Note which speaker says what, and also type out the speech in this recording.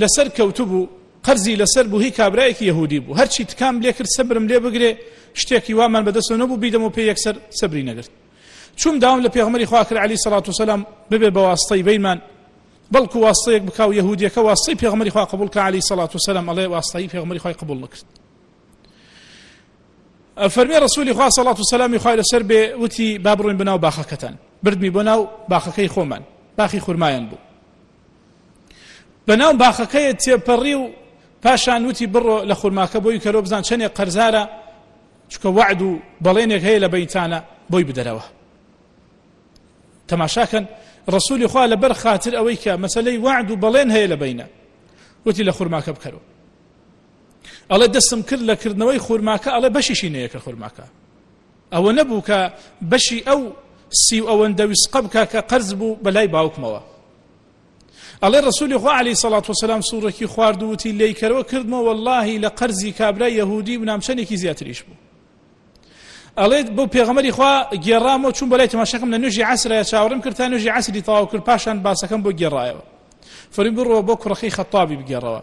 Speaker 1: لەسەر کەوتبوو قەرزی لەسەر بوو هی کابرایەکی یەهودی بوو هەرچی تکام لێ کرد سەبرم لێ بگرێ شتێکی وامان بەدەستەوە نەبوو بیدەمەوە پێ یەکسەر سەبری نەگرت چوم داوام لە پێغمەری خواکر علی سەڵات و سەلام ببێ بە واستەی بینمان بەڵکو واستەیەک بکاو یەهودیەکە واستەی پێغمەری خوا قبول کە علی سەڵات و سەلام ئەڵێ واستایی پێغمەری خۆی قبول نەکرد فەرمی ڕسوولی خوا سەڵات و سەلامی خخوای لەسەر بێ وتی با بڕۆین بەناو باخەکەتان بردمی بۆ ناو باخەکەی خۆمان باخی خورمایان بوو بەناو باخەکەی تێپەڕی و پاشان وتی بڕۆ لە خورماکە بۆی کەرۆ بزان چەندێک قەرزارە چکە وعد و بەڵێنێک هەیە لە بەیتانە بۆی بدەرەوە تەماشاکەن ڕسوولی خوا لەبەر خاتر ئەوەی کە مەسلەی وعد و بەڵێن هەیە لە بینە وتی لە خورماکە بکەرەوە ئەڵێ دەستم کرد لە کردنەوەی خورماکە ئەڵێ بەشیشی نەیەکە خورماکە ئەوە نەبوو کە بەشی ئەو سی و ئەوەندە ویسقە بکا کە قەرز بوو بە لای باوکمەوە ئەڵێ ڕسولی خوا علی سەڵات وسلام سوورەکی خوارد وتی لی کەرەوە کردمەوە واللهی لە قەرزی کابرا یهودی و نامچەنێکی زیاتریش بوو ئەڵێت بۆ پێغەمەری خوا گێڕامەوە چون بەلای تەماشەکەم لە نوێژی عسرە چاوەڕم کرد تا نوێژی عسری تەواو کرد پاشان باسەکەم بۆ گێڕایەوە فەرمی بڕەوە بۆ کوڕەکەی خەتابی بگێڕەوە